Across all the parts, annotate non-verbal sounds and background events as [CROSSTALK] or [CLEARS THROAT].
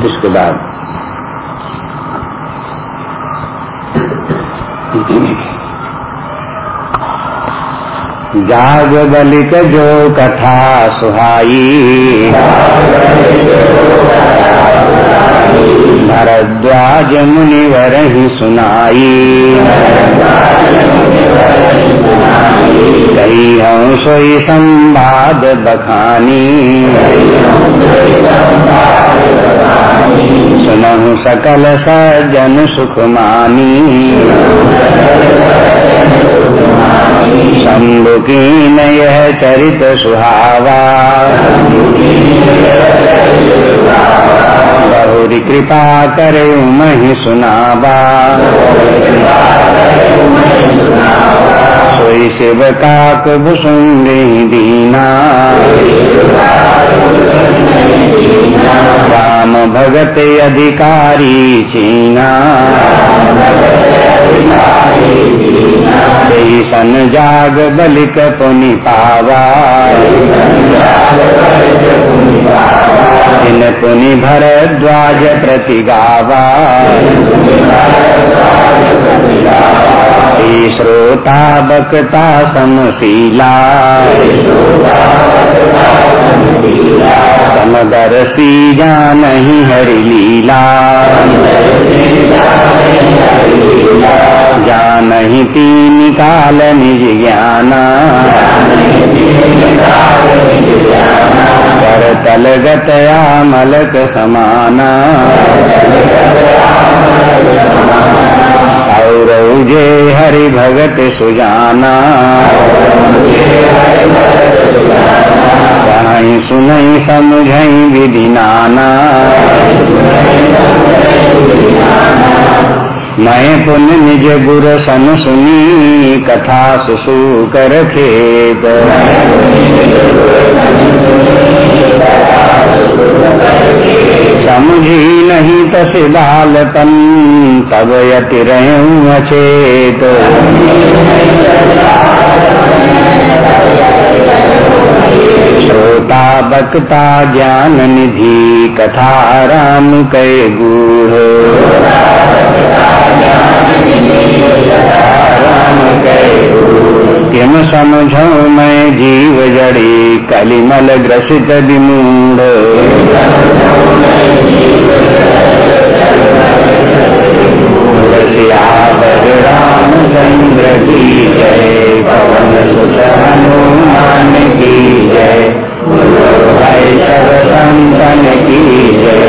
उनतीस के बाद। जाग बलिक जो कथा सुहाई। भरद्वाज मुनि मुनिवर ही सुनाई। कही हूँ सोई संवाद बखानी। सुनहु सकल सज्जन सुख मानी। शंभु यह चरित सुहावा। बहुरी कृपा करे मही सुनावा। सोई शिव काक भुसुंडी दीना। राम भगत अधिकारी चीना। सन जाग बलिक पुनि पावा। इन पुनि भरद्वाज प्रति गावा। श्रोता, बकता समशीला। समदर्शी जान ही हरि लीला। जान ही तीन काल निज ज्ञाना। कर गतया मलक समाना। और जे हरि भगत सुजाना। कहीं सुनई समझई विधि नाना। मैं पुन निज गुर सन सुनी कथा सुसु कर खेत। समझी नहीं तस बालपन तब यति अचेत श्रोता बकता ज्ञान निधि कथा राम कै गूढ़ राम कै किम समझो मैं जीव जड़ी कलिमल ग्रसित विमूढ़। रामचंद्र की जय, पवन सुत हनुमान की जय संतन की जय।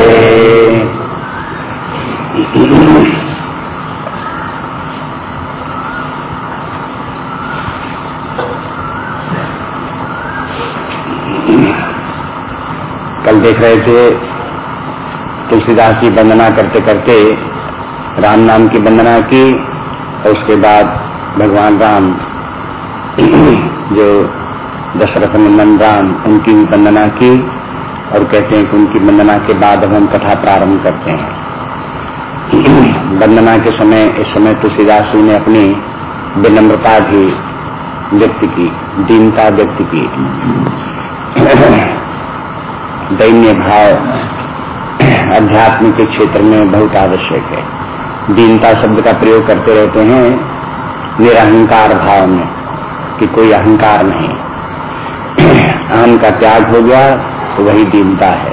देख रहे थे, तुलसीदास की वंदना करते करते, राम नाम की वंदना की, और उसके बाद भगवान राम, [CLEARS THROAT] जो दशरथ नंदन राम, उनकी भी वंदना की, और कहते हैं कि उनकी वंदना के बाद अब हम कथा प्रारंभ करते हैं। [CLEARS THROAT] वंदना के समय, इस समय तुलसीदास जी ने अपनी विनम्रता भी व्यक्त की, दीनता व्यक्त की। [CLEARS THROAT] दैन्य भाव अध्यात्म के क्षेत्र में बहुत आवश्यक है। दीनता शब्द का प्रयोग करते रहते हैं निरहंकार भाव में कि कोई अहंकार नहीं। अहम का त्याग हो गया तो वही दीनता है।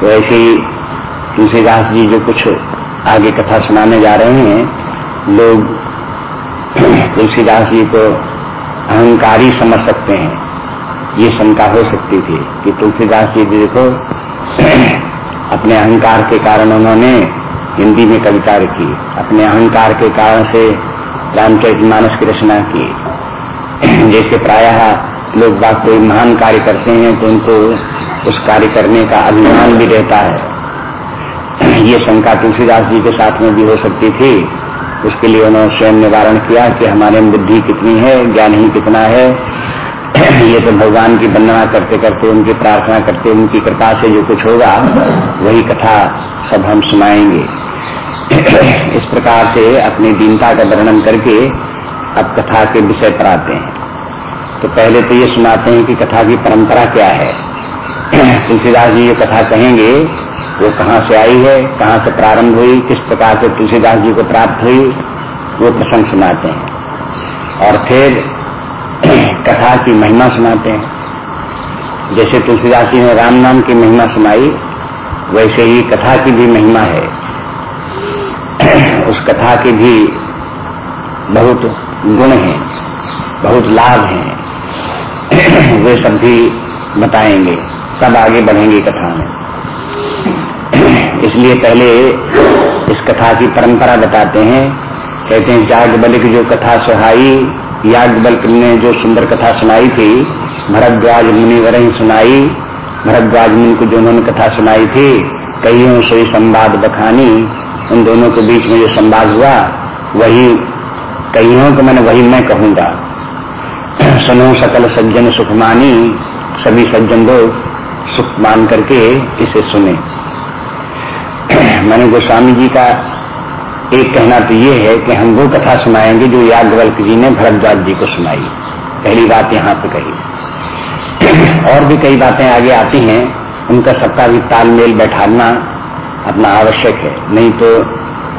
तो ऐसे ही तुलसीदास जी जो कुछ आगे कथा सुनाने जा रहे हैं, लोग तुलसीदास जी को अहंकारी समझ सकते हैं। ये शंका हो सकती थी कि तुलसीदास जी देखो, [CLEARS THROAT] अपने अहंकार के कारण उन्होंने हिंदी में कविता लिखी अपने अहंकार के कारण से रामचरित मानस की रचना की। [CLEARS THROAT] जैसे प्रायः लोग बात कोई महान कार्य करते हैं तो उनको उस कार्य करने का अभिमान भी रहता है। [CLEARS THROAT] ये शंका तुलसीदास जी के साथ में भी हो सकती थी। उसके लिए उन्होंने स्वयं निवारण किया कि हमारे में बुद्धि कितनी है, ज्ञान ही कितना है। ये तो भगवान की वंदना करते करते, उनकी प्रार्थना करते, उनकी कृपा से जो कुछ होगा, वही कथा सब हम सुनाएँगे। इस प्रकार से अपनी दीनता का वर्णन करके अब कथा के विषय पर आते हैं। तो पहले तो ये सुनाते हैं कि कथा की परंपरा क्या है। तुलसीदास जी ये कथा कहेंगे, वो कहाँ से आई है, कहाँ से प्रारंभ हुई, किस प्रकार से तुलसीदास जी को प्राप्त हुई, वो प्रसंग सुनाते हैं। और फिर कथा की महिमा सुनाते हैं। जैसे तुलसीदास जी ने राम नाम की महिमा सुनाई, वैसे ही कथा की भी महिमा है। उस कथा के भी बहुत गुण हैं, बहुत लाभ हैं। वे सब भी बताएँगे, सब आगे बढ़ेंगे कथा में। इसलिए पहले इस कथा की परंपरा बताते हैं। कहते हैं, जाग बलिक जो कथा सुहाई याज्ञबल ने जो सुंदर कथा सुनाई थी, भरद्वाज मुनिवर ही सुनाई, भरद्वाज मुनि को जो उन्होंने कथा सुनाई थी, कईयों से संवाद बखानी, उन दोनों के बीच में जो संवाद हुआ, वही कईयों को मैंने, वही मैं कहूँगा। सुनो सकल सज्जन सुखमानी, सभी सज्जन लोग सुख मान करके इसे सुने। [CLEARS THROAT] मैंने गोस्वामी जी का एक कहना तो ये है कि हम वो कथा सुनाएँगे जो याज्ञवल्क जी ने भरद्वाज जी को सुनाई। पहली बात यहाँ पे कही। और भी कई बातें आगे आती हैं। उनका सबका भी तालमेल बैठाना अपना आवश्यक है। नहीं तो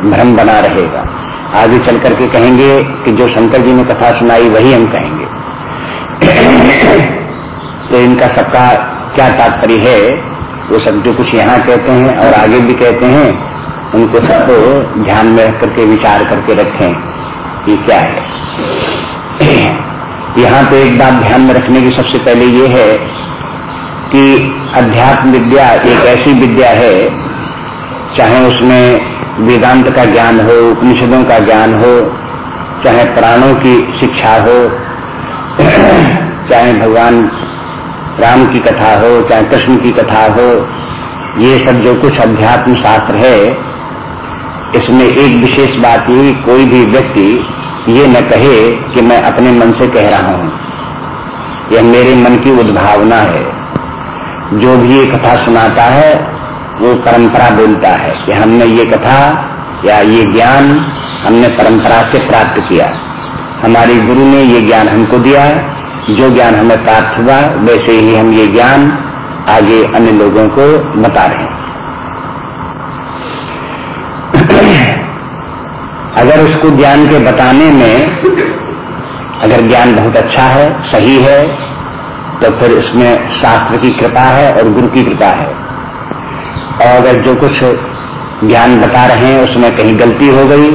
भ्रम बना रहेगा। आगे चल करके कहेंगे कि जो शंकर जी ने कथा सुनाई, वही हम कहेंगे। तो इनका सबका क्या तात्पर्य है? वो सब जो कुछ यहाँ कहते हैं और आगे भी कहते हैं उनको सबको ध्यान में रख करके, विचार करके रखें कि क्या है। यहाँ पे एक बात ध्यान में रखने की सबसे पहले ये है कि अध्यात्म विद्या एक ऐसी विद्या है, चाहे उसमें वेदांत का ज्ञान हो, उपनिषदों का ज्ञान हो, चाहे प्राणों की शिक्षा हो, चाहे भगवान राम की कथा हो, चाहे कृष्ण की कथा हो, ये सब जो कुछ अध्यात्म शास्त्र है इसमें एक विशेष बात ये कोई भी व्यक्ति ये न कहे कि मैं अपने मन से कह रहा हूँ। यह मेरे मन की उद्भावना है। जो भी ये कथा सुनाता है, वो परंपरा बोलता है कि हमने ये कथा या ये ज्ञान हमने परंपरा से प्राप्त किया। हमारे गुरु ने ये ज्ञान हमको दिया। जो ज्ञान हमें प्राप्त हुआ, वैसे ही हम ये ज्ञान आगे अन्य लोगों को बता रहे हैं। अगर उसको ज्ञान के बताने में अगर ज्ञान बहुत अच्छा है, सही है तो फिर उसमें शास्त्र की कृपा है और गुरु की कृपा है। और अगर जो कुछ ज्ञान बता रहे हैं, उसमें कहीं गलती हो गई,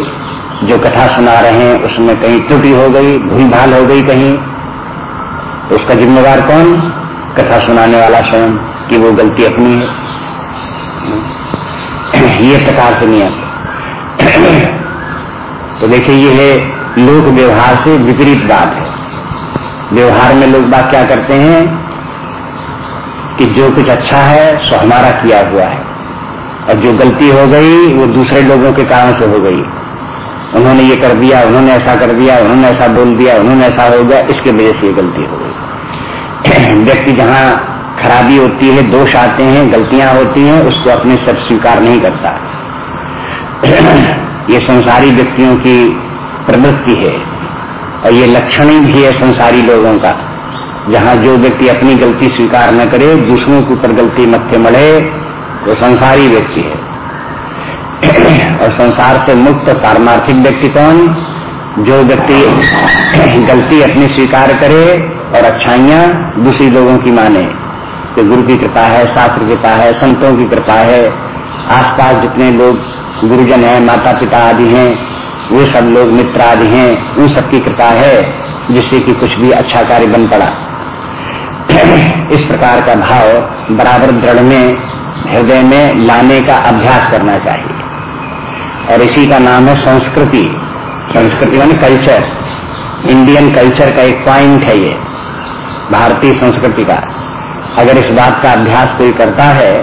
जो कथा सुना रहे हैं, उसमें कहीं त्रुटि हो गई भूल भाल हो गई कहीं तो उसका जिम्मेवार कौन? कथा सुनाने वाला स्वयं, कि वो गलती अपनी है। ये प्रकार से नियम। तो देखिए, ये है लोक व्यवहार से विपरीत बात है। व्यवहार में लोग बात क्या करते हैं कि जो कुछ अच्छा है, सो हमारा किया हुआ है। और जो गलती हो गई, वो दूसरे लोगों के कारण से हो गई। उन्होंने ये कर दिया, उन्होंने ऐसा कर दिया, उन्होंने ऐसा बोल दिया, उन्होंने ऐसा हो गया, इसके वजह से ये गलती हो गई। [CLEARS THROAT] व्यक्ति जहाँ खराबी होती है, दोष आते हैं, गलतियाँ होती हैं, उसको अपने सब स्वीकार नहीं करता। [CLEARS THROAT] ये संसारी व्यक्तियों की प्रवृत्ति है और ये लक्षण भी है संसारी लोगों का, जहाँ जो व्यक्ति अपनी गलती स्वीकार न करे, दूसरों के ऊपर गलती मत्थे मढ़े, वो संसारी व्यक्ति है। [CLEARS THROAT] और संसार से मुक्त पारमार्थिक व्यक्ति कौन? जो व्यक्ति [CLEARS THROAT] गलती अपनी स्वीकार करे और अच्छाइयाँ दूसरी लोगों की माने। कि गुरु की कृपा है, शास्त्र कृपा है, संतों की कृपा है, आसपास जितने लोग गुरुजन है माता पिता आदि हैं वे सब लोग मित्र आदि हैं, उन सबकी कृपा है जिससे कि कुछ भी अच्छा कार्य बन पड़ा। इस प्रकार का भाव बराबर दृढ़ में, हृदय में लाने का अभ्यास करना चाहिए। और इसी का नाम है संस्कृति। संस्कृति मान कल्चर इंडियन कल्चर का एक पॉइंट है ये, भारतीय संस्कृति का। अगर इस बात का अभ्यास कोई करता है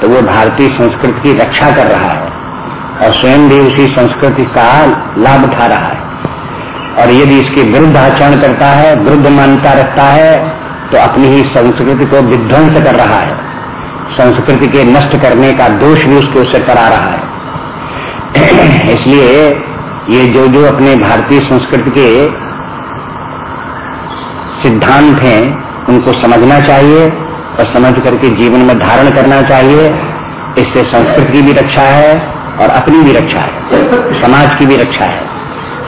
तो वो भारतीय संस्कृति की रक्षा कर रहा है। और स्वयं भी उसी संस्कृति का लाभ उठा रहा है। और यदि इसके विरुद्ध आचरण करता है, विरुद्ध मान्यता रखता है तो अपनी ही संस्कृति को विध्वंस कर रहा है। संस्कृति के नष्ट करने का दोष भी उसके उससे करा रहा है। [CLEARS THROAT] इसलिए ये जो जो अपने भारतीय संस्कृति के सिद्धांत हैं, उनको समझना चाहिए और समझ करके जीवन में धारण करना चाहिए। इससे संस्कृति की भी रक्षा है। और अपनी भी रक्षा है, समाज की भी रक्षा है।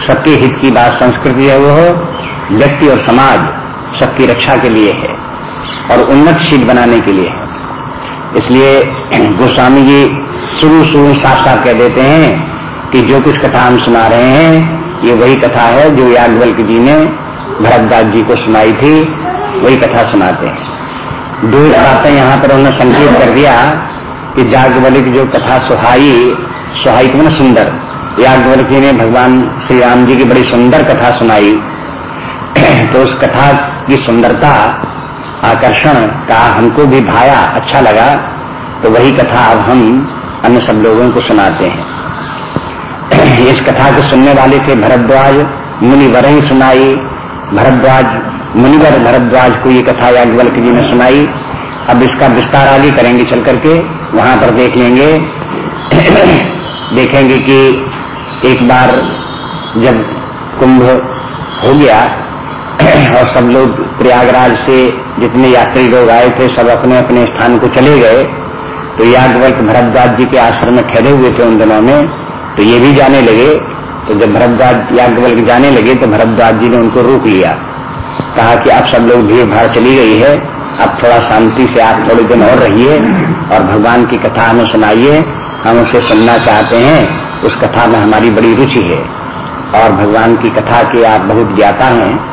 सबके हित की बात संस्कृति है वो, व्यक्ति और समाज सबकी रक्षा के लिए है और उन्नतशील बनाने के लिए है। इसलिए गोस्वामी जी शुरू शुरू साफ़ साफ़ कह देते हैं कि जो कुछ कथा हम सुना रहे हैं, ये वही कथा है जो याज्ञवल्क जी ने भरतदास जी को सुनाई थी, वही कथा सुनाते हैं। दो बातें यहाँ पर उन्होंने संकेत कर दिया कि याज्ञवल्क जो कथा सुहाई सुहाई को सुंदर। याज्ञवल्क जी ने भगवान श्री राम जी की बड़ी सुंदर कथा सुनाई। [CLEARS THROAT] तो उस कथा की सुंदरता, आकर्षण का हमको भी भाया अच्छा लगा तो वही कथा अब हम अन्य सब लोगों को सुनाते हैं। [CLEARS THROAT] इस कथा को सुनने वाले थे भरद्वाज मुनिवर ही सुनाई। भरद्वाज, मुनिवर भरद्वाज को ये कथा याज्ञवल्क जी ने सुनाई। अब इसका विस्तार आगे करेंगे, चल करके वहाँ पर देख लेंगे। [CLEARS THROAT] देखेंगे कि एक बार जब कुंभ हो गया [CLEARS THROAT] और सब लोग प्रयागराज से जितने यात्री लोग आए थे, सब अपने अपने स्थान को चले गए तो यादवल्क भरद्वाज जी के आश्रम में ठहरे हुए थे उन दिनों में तो ये भी जाने लगे। तो जब भरद्वाज याज्ञवल्क जाने लगे तो भरद्वाज जी ने उनको रोक लिया। कहा कि अब सब लोग भीड़ भाड़ चली गई है, अब थोड़ा शांति से आप थोड़े दिन और रहिए और भगवान की कथा हमें सुनाइए। हम उसे सुनना चाहते हैं, उस कथा में हमारी बड़ी रुचि है। और भगवान की कथा के आप बहुत ज्ञाता हैं।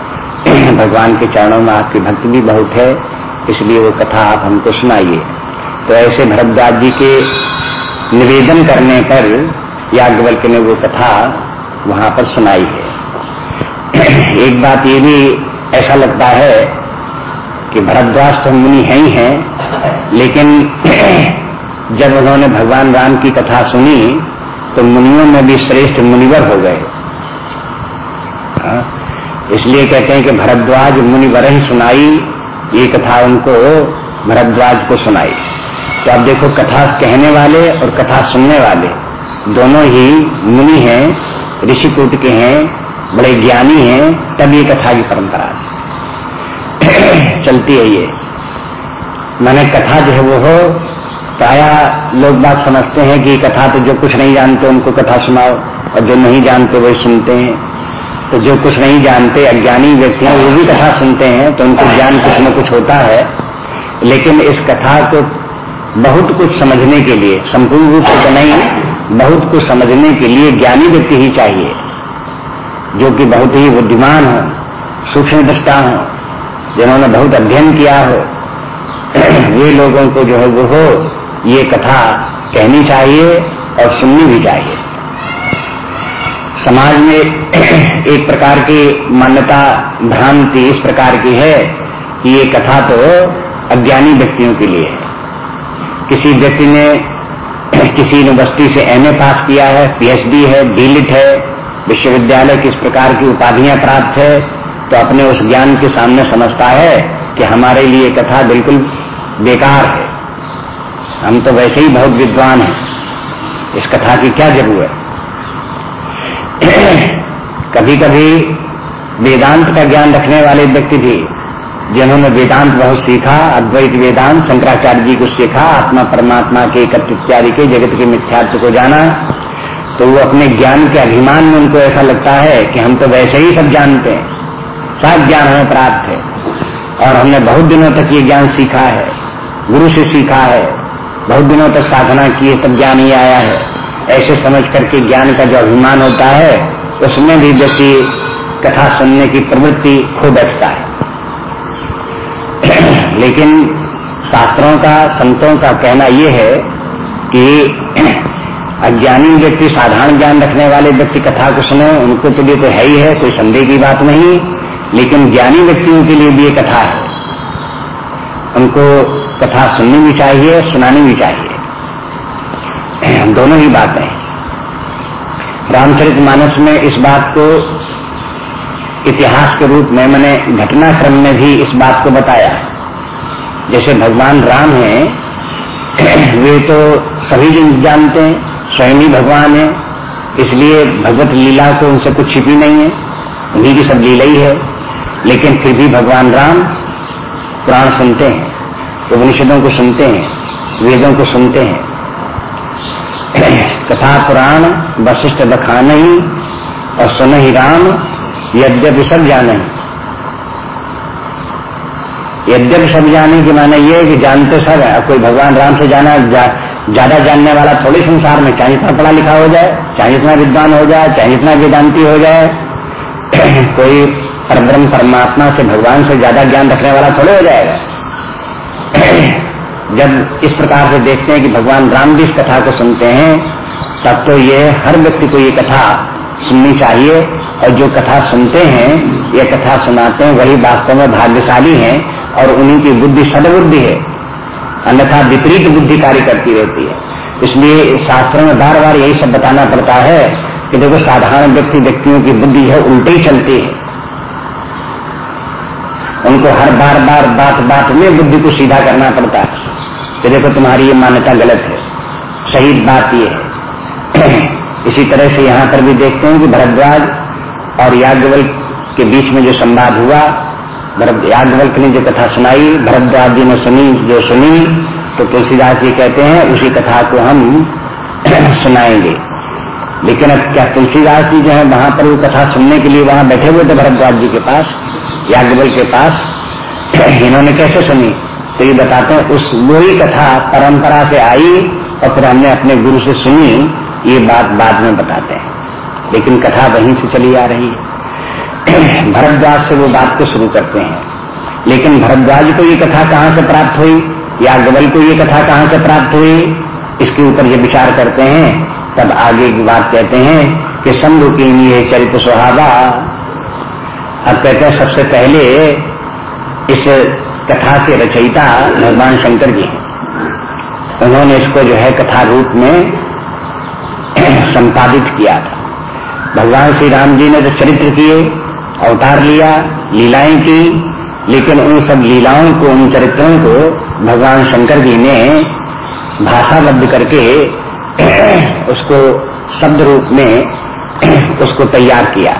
[CLEARS THROAT] भगवान के चरणों में आपकी भक्ति भी बहुत है, इसलिए वो कथा आप हमको सुनाइए। तो ऐसे भरद्वाज जी के निवेदन करने पर याज्ञवल्क ने वो कथा वहाँ पर सुनाई है। [CLEARS THROAT] एक बात ये भी ऐसा लगता है कि भरद्वाज तो मुनि है ही हैं, लेकिन [CLEARS THROAT] जब उन्होंने भगवान राम की कथा सुनी तो मुनियों में भी श्रेष्ठ मुनिवर हो गए। इसलिए कहते हैं कि भरद्वाज मुनि वर ही सुनाई, ये कथा उनको, भरद्वाज को सुनाई। तो आप देखो, कथा कहने वाले और कथा सुनने वाले, दोनों ही मुनि हैं, ऋषिकूट के हैं, बड़े ज्ञानी हैं, तब ये कथा की परंपरा [CLEARS THROAT] चलती है ये। मैंने कथा जो है वो प्राया लोग बात समझते हैं कि कथा तो जो कुछ नहीं जानते उनको कथा सुनाओ, और जो नहीं जानते वही सुनते हैं। तो जो कुछ नहीं जानते, अज्ञानी व्यक्ति हैं, वो भी कथा सुनते हैं तो उनको ज्ञान कुछ न कुछ होता है। लेकिन इस कथा को बहुत कुछ समझने के लिए, संपूर्ण रूप से तो नहीं, बहुत कुछ समझने के लिए ज्ञानी व्यक्ति ही चाहिए, जो कि बहुत ही बुद्धिमान हो सूक्ष्म दृष्टा हो, जिन्होंने बहुत अध्ययन किया हो। [CLEARS THROAT] वे लोगों को जो है वो हो ये कथा कहनी चाहिए और सुननी भी चाहिए। समाज में [CLEARS THROAT] एक प्रकार की मान्यता, भ्रांति इस प्रकार की है कि ये कथा तो अज्ञानी व्यक्तियों के लिए है। किसी व्यक्ति ने [CLEARS THROAT] किसी यूनिवर्सिटी से एमए पास किया है पीएचडी है डीलिट है, विश्वविद्यालय किस प्रकार की उपाधियाँ प्राप्त है तो अपने उस ज्ञान के सामने समझता है कि हमारे लिए कथा बिल्कुल बेकार है। हम तो वैसे ही बहुत विद्वान हैं। इस कथा की क्या ज़रूरत? कभी कभी वेदांत का ज्ञान रखने वाले व्यक्ति भी, जिन्होंने वेदांत बहुत सीखा, अद्वैत वेदांत, शंकराचार्य जी को सीखा, आत्मा परमात्मा के एकत्र के, जगत के मिथ्यात्व को जाना तो वो अपने ज्ञान के अभिमान में उनको ऐसा लगता है कि हम तो वैसे ही सब जानते हैं। सब ज्ञान हमें प्राप्त है। और हमने बहुत दिनों तक ये ज्ञान सीखा है। गुरु से सीखा है। बहुत दिनों तक साधना की है तब ज्ञान ही आया है। ऐसे समझ करके ज्ञान का जो अभिमान होता है, उसमें भी व्यक्ति कथा सुनने की प्रवृत्ति खो बैठता है। [CLEARS THROAT] लेकिन शास्त्रों का, संतों का कहना यह है कि [CLEARS THROAT] अज्ञानी व्यक्ति साधारण ज्ञान रखने वाले व्यक्ति कथा को सुने, उनको तो लिए तो है ही है, कोई संदेह की बात नहीं, लेकिन ज्ञानी व्यक्तियों के लिए भी ये कथा है। उनको कथा सुननी भी चाहिए, सुनानी भी चाहिए। [CLEARS THROAT] दोनों ही बातें रामचरित मानस में इस बात को इतिहास के रूप में मैंने घटनाक्रम में भी इस बात को बताया। जैसे भगवान राम हैं, [CLEARS THROAT] वे तो सभी जन जानते हैं, स्वयं ही भगवान है, इसलिए भगवत लीला को उनसे कुछ छिपी नहीं है, उन्हीं की सब लीला ही है। लेकिन फिर भी भगवान राम पुराण सुनते हैं। उपनिषदों को सुनते हैं, वेदों को सुनते हैं। कथा पुराण, वशिष्ठ बखान ही और सुन ही राम, यद्यपि सब जाने। यद्यपि सब जाने की माने ये कि जानते सब है। कोई भगवान राम से जाना ज़्यादा जानने वाला थोड़े संसार में, चाहे इतना पढ़ा लिखा हो जाए, चाहे इतना विद्वान हो जाए, चाहे इतना वेदांति हो जाए, कोई परब्रह्म परमात्मा से भगवान से ज़्यादा ज्ञान रखने वाला थोड़े हो जाएगा। जब इस प्रकार से देखते हैं कि भगवान राम भी इस कथा को सुनते हैं, तब तो ये हर व्यक्ति को ये कथा सुननी चाहिए। और जो कथा सुनते हैं, ये कथा सुनाते हैं, वही वास्तव में भाग्यशाली हैं और उन्हीं की बुद्धि सदबुद्धि है। अन्यथा विपरीत बुद्धि कार्य करती रहती है। इसलिए शास्त्रों में बार बार यही सब बताना पड़ता है कि देखो, साधारण व्यक्ति, व्यक्तियों की बुद्धि है, उल्टी चलती है। उनको हर बार बार, बात बात में बुद्धि को सीधा करना पड़ता है। कि देखो तुम्हारी ये मान्यता गलत है। सही बात ये है। [CLEARS THROAT] इसी तरह से यहाँ पर भी देखते हैं कि भरद्वाज और याज्ञवल के बीच में जो संवाद हुआ याज्ञवल्क ने जो कथा सुनाई, भरद्वाज जी ने सुनी, जो सुनी तो तुलसीदास जी कहते हैं, उसी कथा को हम [CLEARS THROAT] सुनाएँगे। लेकिन अब क्या तुलसीदास जी जो है, वहाँ पर वो कथा सुनने के लिए वहाँ बैठे हुए थे भरद्वाज जी के पास? याज्ञवल के पास, [CLEARS THROAT] इन्होंने कैसे सुनी? तो ये बताते हैं, उस वही कथा परंपरा से आई और फिर हमने अपने गुरु से सुनी, ये बात बाद में बताते हैं। लेकिन कथा वहीं से चली आ रही है। [CLEARS THROAT] भरद्वाज से वो बात को शुरू करते हैं। लेकिन भरद्वाज को ये कथा कहाँ से प्राप्त हुई? या गबल को ये कथा कहाँ से प्राप्त हुई? इसके ऊपर ये विचार करते हैं, तब आगे की बात कहते हैं कि शंभु की ये चरित्र सुहावा अब कहते हैं, सबसे पहले इस कथा के रचयिता भगवान शंकर जी उन्होंने इसको जो है कथा रूप में [CLEARS THROAT] संपादित किया था। भगवान श्री राम जी ने तो चरित्र किए, अवतार लिया, लीलाएँ की, लेकिन उन सब लीलाओं को, उन चरित्रों को भगवान शंकर जी ने भाषाबद्ध करके [CLEARS THROAT] उसको शब्द रूप में उसको तैयार किया।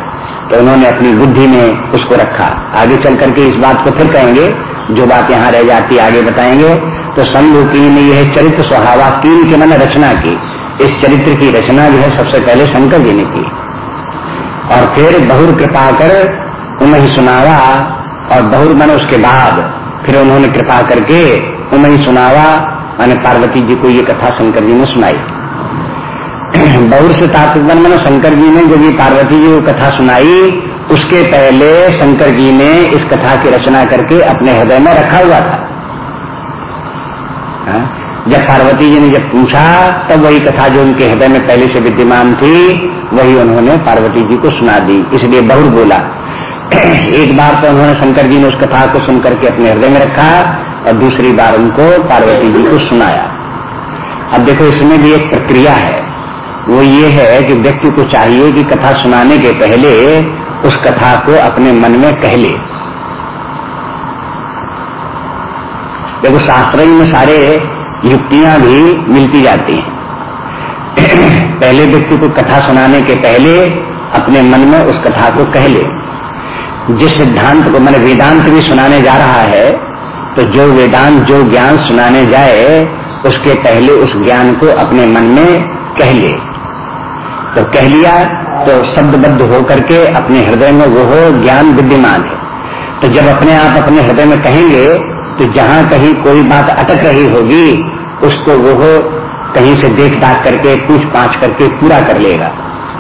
तो उन्होंने अपनी बुद्धि में उसको रखा। आगे चल करके इस बात को फिर कहेंगे, जो बात यहाँ रह जाती आगे बताएँगे। तो शंभु की ने यह चरित्र स्वभावा कीन के मैंने रचना की। इस चरित्र की रचना जो है, सबसे पहले शंकर जी ने की। और फिर बहुर कृपा कर उन्हें सुनावा, और बहुर मन उसके बाद फिर उन्होंने कृपा करके उन्हें सुनावा, मैंने पार्वती जी को ये कथा शंकर जी ने सुनाई। बहुर से तात्विक मैंने शंकर जी ने जब ये पार्वती जी को कथा सुनाई, उसके पहले शंकर जी ने इस कथा की रचना करके अपने हृदय में रखा हुआ था। जब पार्वती जी ने जब पूछा, तब वही कथा जो उनके हृदय में पहले से विद्यमान थी, वही उन्होंने पार्वती जी को सुना दी। इसलिए बहुर बोला। [CLEARS THROAT] एक बार तो उन्होंने शंकर जी ने उस कथा को सुनकर के अपने हृदय में रखा, और दूसरी बार उनको पार्वती जी को सुनाया। अब देखो, इसमें भी एक प्रक्रिया है। वो ये है कि व्यक्ति को चाहिए कि कथा सुनाने के पहले उस कथा को अपने मन में कह ले। देखो, शास्त्र में सारे युक्तियाँ भी मिलती जाती हैं। [CLEARS THROAT] पहले व्यक्ति को कथा सुनाने के पहले अपने मन में उस कथा को कह ले। जिस सिद्धांत को मैंने वेदांत भी सुनाने जा रहा है तो जो वेदांत, जो ज्ञान सुनाने जाए, उसके पहले उस ज्ञान को अपने मन में कह ले। तो कह लिया तो शब्दबद्ध होकर के अपने हृदय में वो हो ज्ञान विद्यमान है। तो जब अपने आप अपने हृदय में कहेंगे तो जहाँ कहीं कोई बात अटक रही होगी, उसको वो हो कहीं से देख दाख करके, पूछ पाछ करके पूरा कर लेगा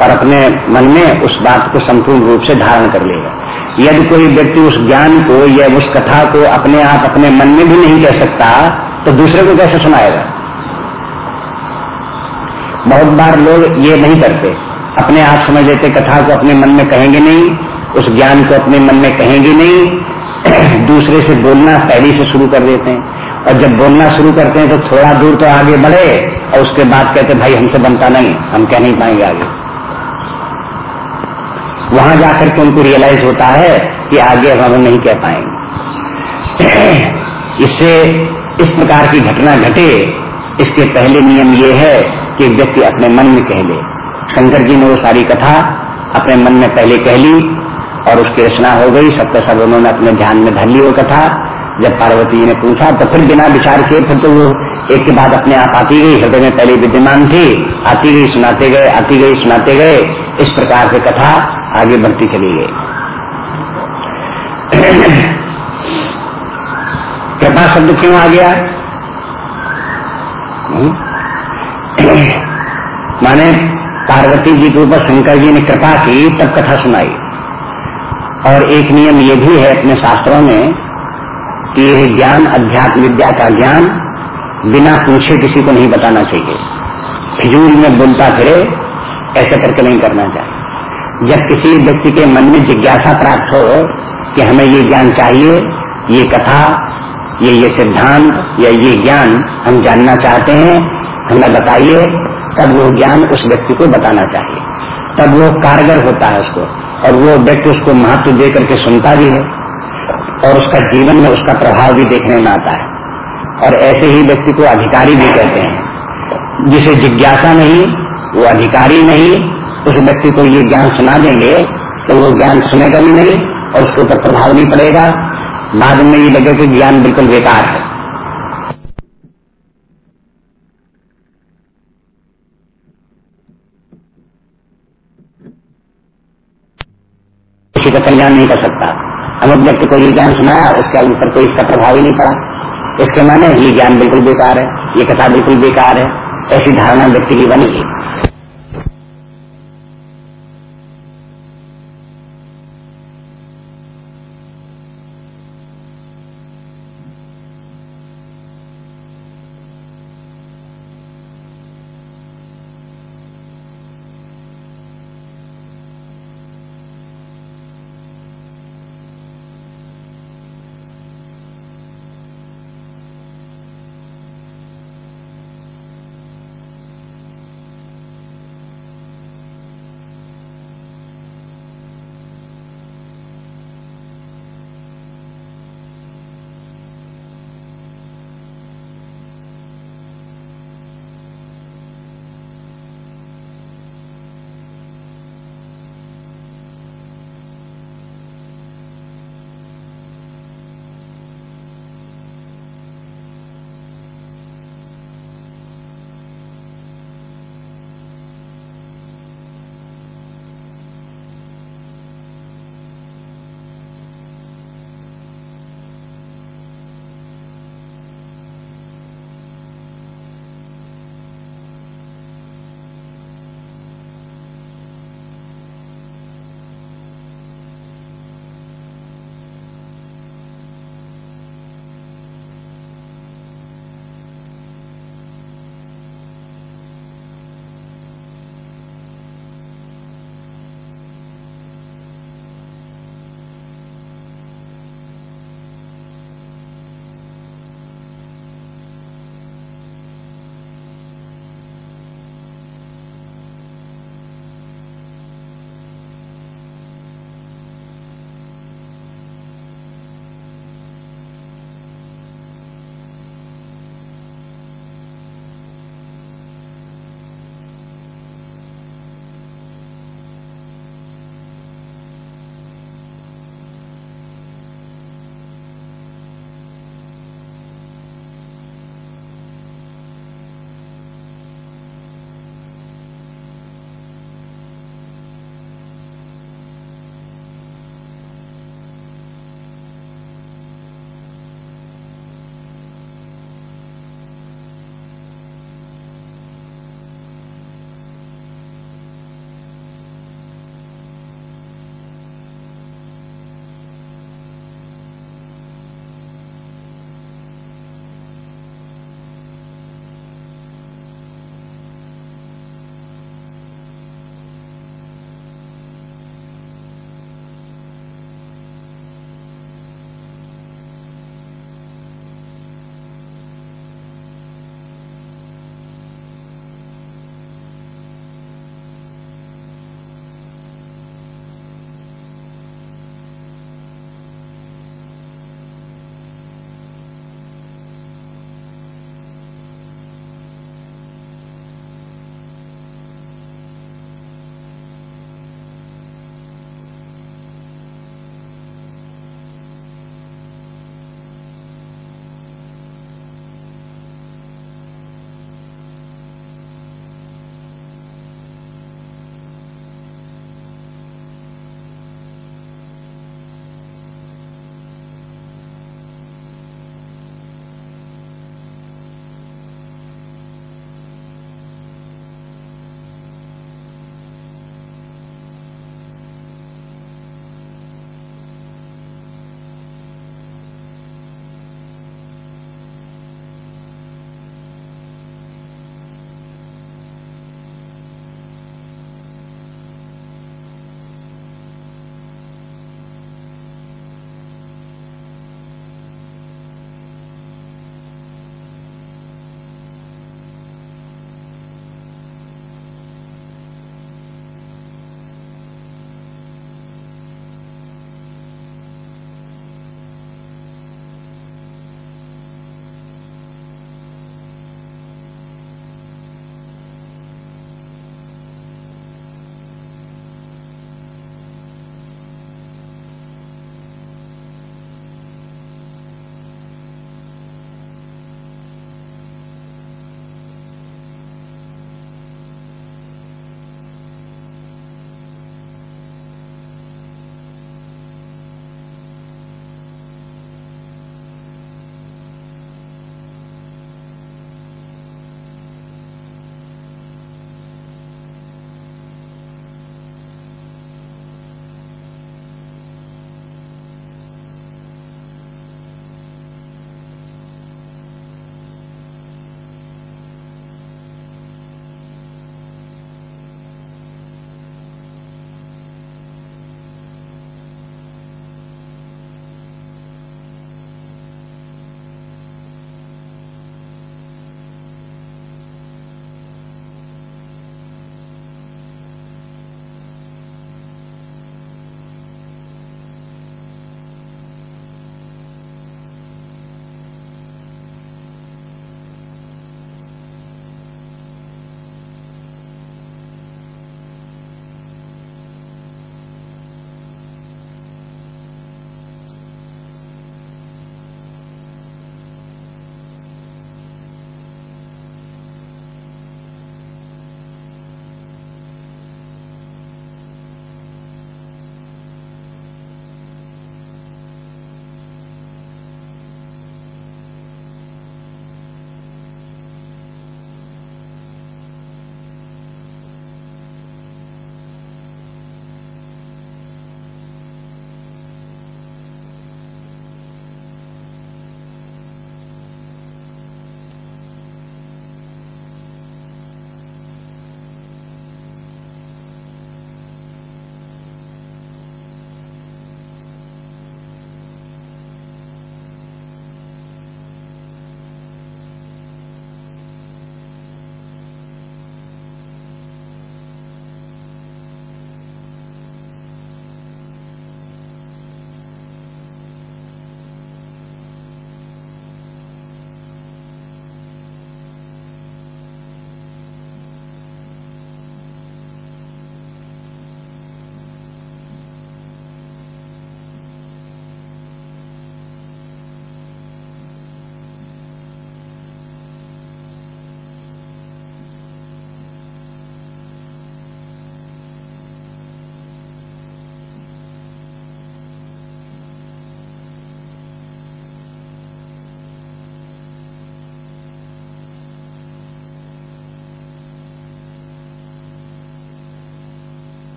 और अपने मन में उस बात को संपूर्ण रूप से धारण कर लेगा। यदि कोई व्यक्ति उस ज्ञान को या उस कथा को अपने आप अपने मन में भी नहीं कह सकता तो दूसरे को कैसे सुनाएगा? बहुत बार लोग ये नहीं करते। अपने आप समझ लेते, कथा को अपने मन में कहेंगे नहीं, उस ज्ञान को अपने मन में कहेंगे नहीं, [CLEARS THROAT] दूसरे से बोलना पहले से शुरू कर देते हैं। और जब बोलना शुरू करते हैं तो थोड़ा दूर तो आगे बढ़े और उसके बाद कहते भाई, हमसे बनता नहीं, हम कह नहीं पाएँगे आगे। वहाँ जाकर के उनको रियलाइज़ होता है कि आगे हम नहीं कह पाएँगे। [CLEARS THROAT] इससे इस प्रकार की घटना घटे। इसके पहले नियम ये है कि व्यक्ति अपने मन में कह ले। शंकर जी ने वो सारी कथा अपने मन में पहले कह ली और उसकी रचना हो गई। सबका सब उन्होंने अपने ध्यान में धर ली वो कथा। जब पार्वती जी ने पूछा तो फिर बिना विचार किए फिर तो वो एक के बाद अपने आप आती गई। हृदय में पहले विद्यमान थी, आती गई, सुनाते गए, आती गई, सुनाते गए। इस प्रकार से कथा आगे बढ़ती चली गई। [CLEARS THROAT] कृपा शब्द क्यों आ गया? हम्म? माने पार्वती जी के ऊपर शंकर जी ने कृपा की, तब कथा सुनाई। और एक नियम ये भी है अपने शास्त्रों में कि यह ज्ञान, अध्यात्म, विद्या का ज्ञान बिना पूछे किसी को नहीं बताना चाहिए। फिजूल में बोलता फिरे, ऐसे करके नहीं करना चाहिए। जब किसी व्यक्ति के मन में जिज्ञासा प्राप्त हो कि हमें ये ज्ञान चाहिए, ये कथा, ये ये सिद्धांत, या ये ज्ञान हम जानना चाहते हैं, हमें बताइए तब वो ज्ञान उस व्यक्ति को बताना चाहिए। तब वो कारगर होता है उसको, और वो व्यक्ति उसको महत्व दे करके सुनता भी है, और उसका जीवन में उसका प्रभाव भी देखने में आता है। और ऐसे ही व्यक्ति को अधिकारी भी कहते हैं। जिसे जिज्ञासा नहीं, वो अधिकारी नहीं, उस व्यक्ति को ये ज्ञान सुना देंगे तो वो ज्ञान सुनेगा भी नहीं, और उसके ऊपर प्रभाव नहीं पड़ेगा। बाद में ये लगे कि ज्ञान बिल्कुल बेकार है। किसी का कल्याण नहीं कर सकता। अमुक व्यक्ति को ये ज्ञान सुनाया, उसके ऊपर कोई इसका प्रभाव ही नहीं पड़ा। इसके माने ये ज्ञान बिल्कुल बेकार है, ये कथा बिल्कुल बेकार है, ऐसी धारणा व्यक्ति की बनी है।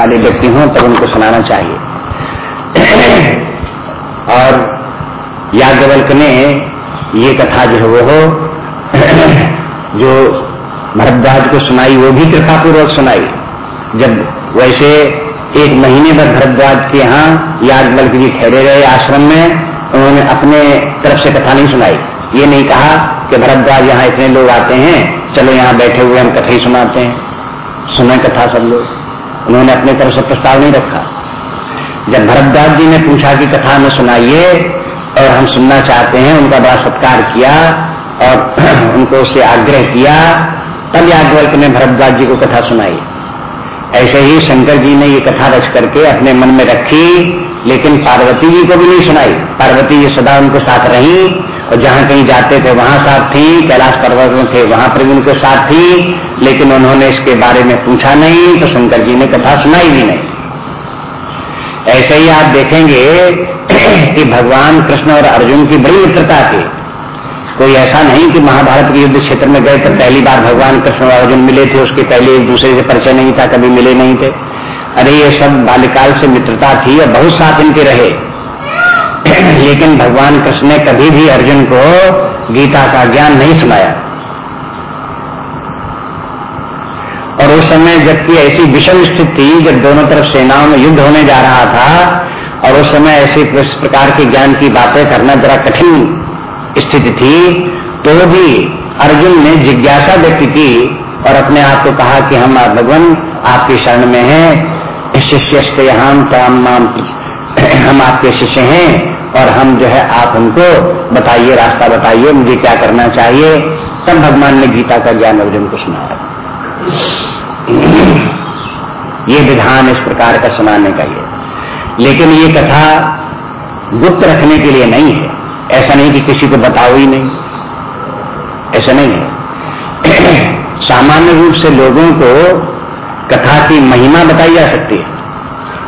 वाले व्यक्ति हों तब उनको सुनाना चाहिए। और याज्ञवल्क ने ये कथा जो है वो जो भरद्वाज को सुनाई, वो भी कृपापूर्वक सुनाई। जब वैसे एक महीने भर भरद्वाज के यहाँ याज्ञवल्क जी ठहरे रहे आश्रम में, उन्होंने अपने तरफ़ से कथा नहीं सुनाई। ये नहीं कहा कि भरद्वाज यहाँ इतने लोग आते हैं, चलो यहाँ बैठे हुए हम कथा ही सुनाते हैं। सुने कथा सब लोग। उन्होंने अपने तरफ़ से प्रस्ताव नहीं रखा। जब भरद्वाज जी ने पूछा कि कथा में सुनाइए, और हम सुनना चाहते हैं, उनका बड़ा सत्कार किया, और [CLEARS THROAT] उनको उससे आग्रह किया, तब याज्ञवल्क ने भरद्वाज जी को कथा सुनाई। ऐसे ही शंकर जी ने ये कथा रच करके अपने मन में रखी, लेकिन पार्वती जी को भी नहीं सुनाई। पार्वती जी सदा उनके साथ रही और जहाँ कहीं जाते थे, वहाँ साथ थी, कैलाश पर्वत में थे, वहाँ पर भी उनके साथ थी, लेकिन उन्होंने इसके बारे में पूछा नहीं तो शंकर जी ने कथा सुनाई भी नहीं। ऐसे ही आप देखेंगे [CLEARS THROAT] कि भगवान कृष्ण और अर्जुन की बड़ी मित्रता थी। कोई ऐसा नहीं कि महाभारत के युद्ध क्षेत्र में गए तो पहली बार भगवान कृष्ण और अर्जुन मिले थे, उसके पहले एक दूसरे से परिचय नहीं था, कभी मिले नहीं थे। अरे, ये सब बाल्यकाल से मित्रता थी और बहुत साथ इनके रहे। [COUGHS] लेकिन भगवान कृष्ण ने कभी भी अर्जुन को गीता का ज्ञान नहीं सुनाया। और उस समय जबकि ऐसी विषम स्थिति थी, जब दोनों तरफ़ सेनाओं में युद्ध होने जा रहा था, और उस समय ऐसे प्रकार के ज्ञान की बातें करना जरा कठिन स्थिति थी तो भी अर्जुन ने जिज्ञासा व्यक्त की और अपने आप को कहा कि हम भगवान आपकी शरण में हैं शिष्य हम ताम [COUGHS] हम आपके शिष्य हैं और हम जो है आप हमको बताइए, रास्ता बताइए, मुझे क्या करना चाहिए। तब भगवान ने गीता का ज्ञान अर्जुन को सुनाया। [COUGHS] ये विधान इस प्रकार का सुनाने का ये लेकिन ये कथा गुप्त रखने के लिए नहीं है। ऐसा नहीं कि किसी को बताओ ही नहीं। ऐसा नहीं है। [COUGHS] सामान्य रूप से लोगों को कथा की महिमा बताई जा सकती है।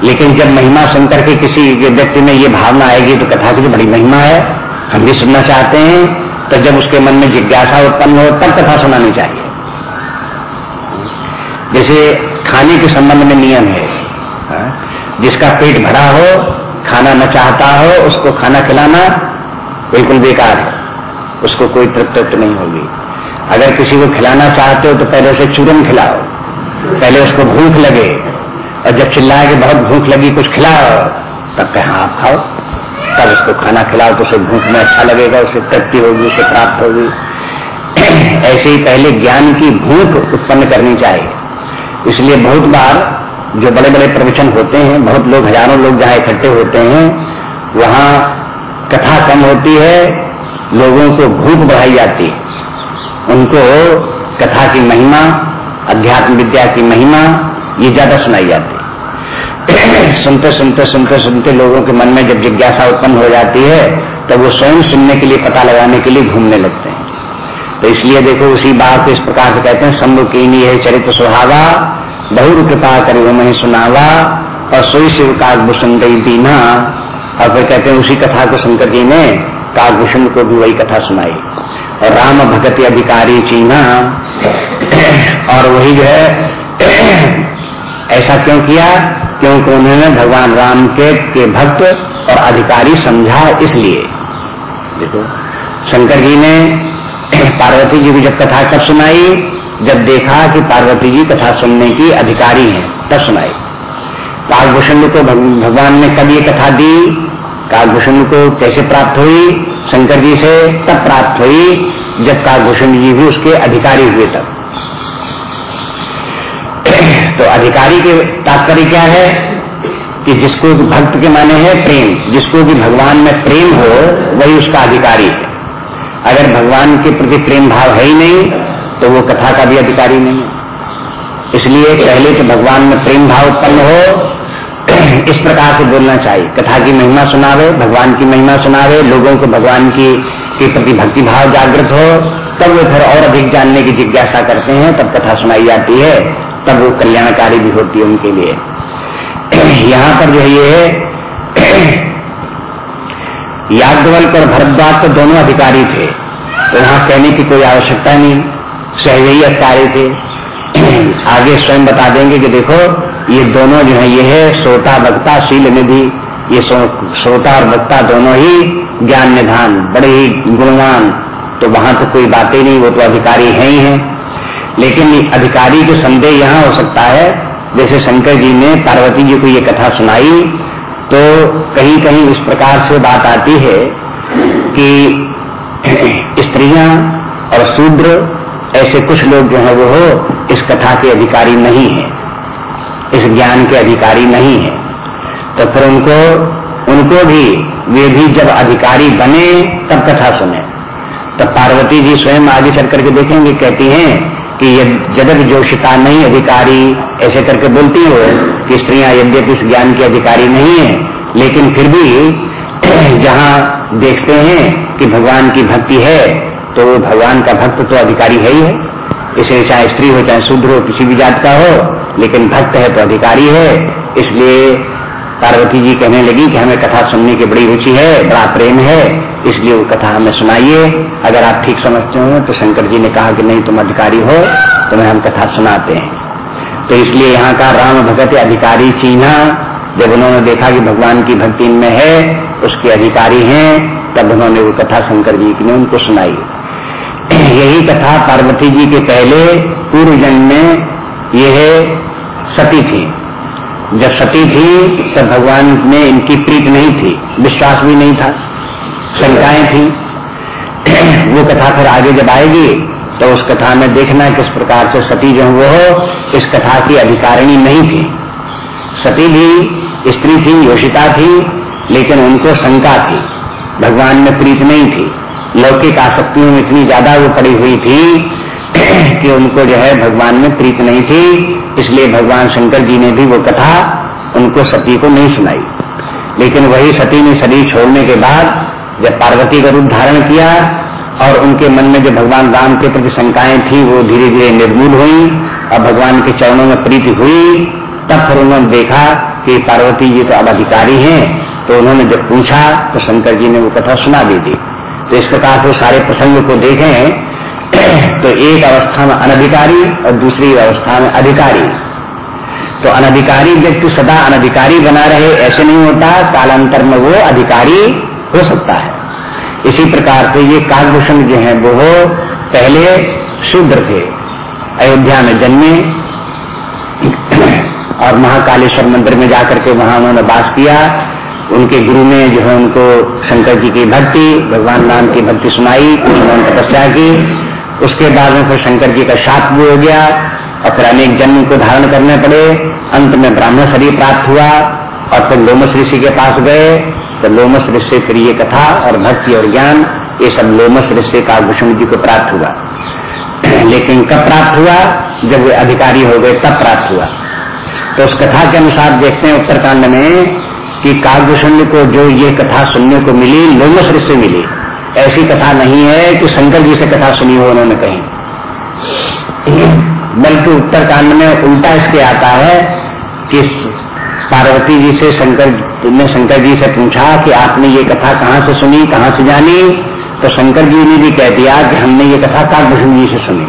लेकिन जब महिमा सुनकर के किसी व्यक्ति में ये भावना आएगी तो कथा की तो बड़ी महिमा है। हम भी सुनना चाहते हैं तो जब उसके मन में जिज्ञासा उत्पन्न हो तब कथा सुनानी चाहिए। जैसे खाने के संबंध में नियम है हाँ, जिसका पेट भरा हो खाना न चाहता हो उसको खाना खिलाना बिल्कुल बेकार है। उसको कोई तृप्त नहीं होगी। अगर किसी को खिलाना चाहते हो तो पहले उसे चूरन खिलाओ। पहले उसको भूख लगे और जब चिल्लाए कि बहुत भूख लगी, कुछ खिलाओ, तब कहे हाँ आप खाओ। तब उसको खाना खिलाओ तो उसे भूख में अच्छा लगेगा, उसे तृप्ति होगी, उसे प्राप्त होगी। [CLEARS THROAT] ऐसे ही पहले ज्ञान की भूख उत्पन्न करनी चाहिए। इसलिए बहुत बार जो बड़े बड़े प्रवचन होते हैं, बहुत लोग, हज़ारों लोग जहाँ इकट्ठे होते हैं, वहाँ कथा कम होती है, लोगों को भूख बढ़ाई जाती है। उनको कथा की महिमा, अध्यात्म विद्या की महिमा ये ज़्यादा सुनाई जाती है। [CLEARS THROAT] सुनते सुनते सुनते सुनते लोगों के मन में जब जिज्ञासा उत्पन्न हो जाती है, तब वो स्वयं सुनने के लिए, पता लगाने के लिए घूमने लगते हैं। तो इसलिए देखो उसी बात को इस प्रकार से कहते हैं सम्भु कीनी है चरित्र सुहागा बहु कृपा करे वो मही सुनावा और सोई शिव कागभूषण गई दीना और फिर कहते हैं, उसी कथा को शंकर जी ने कागभूषण को भी वही कथा सुनाई। और राम भगत अधिकारी चीना। [CLEARS THROAT] और वही जो है [CLEARS THROAT] ऐसा क्यों किया? क्योंकि उन्होंने भगवान राम के, के भक्त और अधिकारी समझा इसलिए। देखो शंकर जी ने [CLEARS THROAT] पार्वती जी की जब कथा कब सुनाई जब देखा कि पार्वती जी कथा सुनने की अधिकारी हैं तब सुनाई। कालभूषण को भगवान ने कब ये कथा दी? कालभूषण को कैसे प्राप्त हुई? शंकर जी से तब प्राप्त हुई जब कालभूषण जी भी उसके अधिकारी हुए तब। तो अधिकारी के तात्पर्य क्या है? कि जिसको भक्त के माने है प्रेम। जिसको भी भगवान में प्रेम हो, वही उसका अधिकारी है। अगर भगवान के प्रति प्रेम भाव है ही नहीं तो वो कथा का भी अधिकारी नहीं है। इसलिए पहले तो भगवान में प्रेम भाव उत्पन्न हो, इस प्रकार से बोलना चाहिए। कथा की महिमा सुनावे, भगवान की महिमा सुनावे, लोगों को भगवान की, के प्रति भक्ति भाव जागृत हो, तब वो फिर और अधिक जानने की जिज्ञासा करते हैं, तब कथा सुनाई जाती है। तब वो कल्याणकारी भी होती है उनके लिए। यहाँ पर जो है ये याज्ञवल्क और भरद्वाज तो दोनों अधिकारी थे तो यहाँ कहने की कोई आवश्यकता नहीं। सहज ही अधिकारी थे। आगे स्वयं बता देंगे कि देखो, ये दोनों जो है, ये है श्रोता, वक्ता, शील निधि। ये श्रोता और वक्ता दोनों ही ज्ञान निधान, बड़े ही गुणवान। तो वहाँ तो कोई बातें नहीं, वो तो अधिकारी है ही है। लेकिन अधिकारी के संदेह यहाँ हो सकता है, जैसे शंकर जी ने, पार्वती जी को ये कथा सुनाई तो कहीं कहीं इस प्रकार से बात आती है कि [CLEARS THROAT] स्त्रियाँ और शूद्र, ऐसे कुछ लोग जो है वो हो, इस कथा के अधिकारी नहीं है, इस ज्ञान के अधिकारी नहीं है। तो फिर उनको उनको भी, वे भी जब अधिकारी बने, तब कथा सुने। तब पार्वती जी स्वयं आगे चल करके देखेंगे, कहती हैं कि ये जगत जोशिता नहीं अधिकारी ऐसे करके बोलती हो कि स्त्रियाँ यद्यपि इस ज्ञान की अधिकारी नहीं है, लेकिन फिर भी [CLEARS THROAT] जहाँ देखते हैं कि भगवान की भक्ति है तो वो भगवान का भक्त तो अधिकारी है ही है। इसे चाहे स्त्री हो, चाहे शूद्र हो, किसी भी जात का हो, लेकिन भक्त है तो अधिकारी है। इसलिए पार्वती जी कहने लगी कि हमें कथा सुनने की बड़ी रुचि है, बड़ा प्रेम है, इसलिए वो कथा हमें सुनाइए। अगर आप ठीक समझते हो तो शंकर जी ने कहा कि नहीं, तुम अधिकारी हो, तुम्हें हम कथा सुनाते हैं। तो इसलिए यहाँ का राम भगत अधिकारी चीन्हा, जब उन्होंने देखा कि भगवान की भक्ति इनमें है, उसके अधिकारी हैं, तब उन्होंने वो कथा शंकर जी ने उनको सुनाई। यही कथा पार्वती जी के पहले पूर्व जन्म में यह सती थी। जब सती थी, तब भगवान में इनकी प्रीत नहीं थी, विश्वास भी नहीं था, शंकाएँ थी। वो कथा फिर आगे जब आएगी तो उस कथा में देखना किस प्रकार से सती जो वो इस कथा की अधिकारिणी नहीं थी। सती भी स्त्री थी योषिता थी, लेकिन उनको शंका थी। भगवान में प्रीत नहीं थी। लौकिक आसक्तियों में इतनी ज़्यादा वो पड़ी हुई थी कि उनको जो है भगवान में प्रीत नहीं थी। इसलिए भगवान शंकर जी ने भी वो कथा उनको सती को नहीं सुनाई। लेकिन वही सती ने शरीर छोड़ने के बाद जब पार्वती का रूप धारण किया और उनके मन में जो भगवान राम के प्रति शंकाएँ थी, वो धीरे धीरे निर्मूल हुई। और भगवान के चरणों में प्रीति हुई। तब फिर उन्होंने देखा कि पार्वती जी तो अब अधिकारी हैं। तो उन्होंने जब पूछा तो शंकर जी ने वो कथा सुना दी थी। तो इस प्रकार से सारे प्रसंग को देखें तो एक अवस्था में अनधिकारी और दूसरी अवस्था में अधिकारी। तो अनधिकारी व्यक्ति सदा अनधिकारी बना रहे, ऐसे नहीं होता, कालांतर में वो अधिकारी हो सकता है। इसी प्रकार से ये काकभूषण जो है, वो पहले शूद्र थे, अयोध्या में जन्मे और महाकालेश्वर मंदिर में जाकर के वहाँ उन्होंने वास किया। उनके गुरु ने जो है, उनको शंकर जी की भक्ति, भगवान राम की भक्ति सुनाई, उन्होंने तपस्या की। उसके बाद में फिर शंकर जी का शाप भी हो गया और फिर अनेक जन्म को धारण करने पड़े। अंत में ब्राह्मण शरीर प्राप्त हुआ और फिर लोमस ऋषि के पास गए। तो लोमस ऋषि फिर ये कथा और भक्ति और ज्ञान, ये सब लोमस ऋषि का भूषण जी को प्राप्त हुआ। [CLEARS THROAT] लेकिन कब प्राप्त हुआ? जब वे अधिकारी हो गए, तब प्राप्त हुआ। तो उस कथा के अनुसार देखते हैं उत्तरकांड में कि काव्यशून्य को जो ये कथा सुनने को मिली, लोमस ऋषि मिली। ऐसी कथा नहीं है कि शंकर जी से कथा सुनी हो उन्होंने कही। बल्कि उत्तरकांड में उल्टा इसके आता है कि पार्वती जी से शंकर ने शंकर जी से पूछा कि आपने ये कथा कहाँ से सुनी, कहाँ से जानी? तो शंकर जी ने भी कह दिया कि हमने ये कथा काकभूषण जी से सुनी।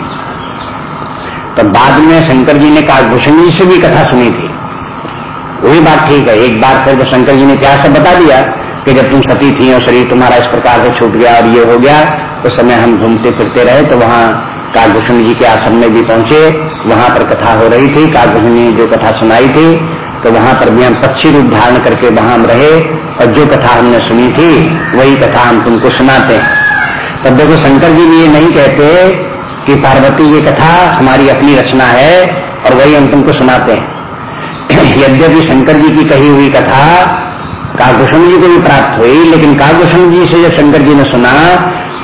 तो बाद में शंकर जी ने काकभूषण जी से भी कथा सुनी थी। वही बात ठीक है, एक बार फिर तो शंकर जी ने क्या सब बता दिया कि जब तुम सती थी और शरीर तुम्हारा इस प्रकार से छूट गया और ये हो गया तो समय हम घूमते फिरते रहे तो वहाँ काकभूषण जी के आश्रम में भी पहुँचे। वहाँ पर कथा हो रही थी काकभूषण ने जो कथा सुनाई थी तो वहाँ पर भी हम पक्षी रूप धारण करके वहाँ हम रहे और जो कथा हमने सुनी थी, वही कथा हम तुमको सुनाते हैं। तब देखो, शंकर जी भी ये नहीं कहते कि पार्वती ये कथा हमारी अपनी रचना है और वही हम तुमको सुनाते हैं। [CLEARS THROAT] यद्यपि शंकर जी की कही हुई कथा काकभूषण जी को भी प्राप्त हुई, लेकिन काकभूषण जी से जब शंकर जी ने सुना,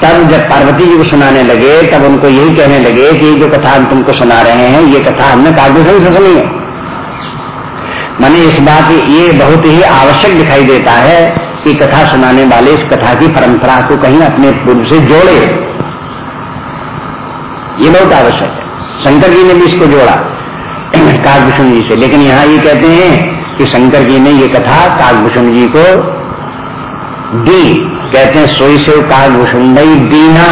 तब जब पार्वती जी को सुनाने लगे, तब उनको यही कहने लगे कि जो कथा हम तुमको सुना रहे हैं, ये कथा हमने काकभूषण से सुनी है। मैंने इस बात ये बहुत ही आवश्यक दिखाई देता है कि कथा सुनाने वाले इस कथा की परंपरा को कहीं अपने पूर्व से जोड़े। ये बहुत आवश्यक है। शंकर जी ने भी इसको जोड़ा [CLEARS THROAT] काकभूषण जी से। लेकिन यहाँ ये कहते हैं कि शंकर जी ने ये कथा कालभूषण जी को दी। कहते हैं, सोई से कालभूषण काकभूषण दीना।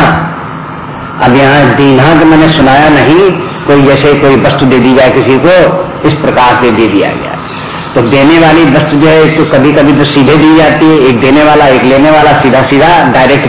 अब यहाँ दीना तो मैंने सुनाया नहीं, कोई जैसे कोई वस्तु दे दी जाए किसी को, इस प्रकार से दे दिया गया। तो देने वाली वस्तु जो है तो कभी कभी तो सीधे दी जाती है, एक देने वाला, एक लेने वाला सीधा सीधा डायरेक्ट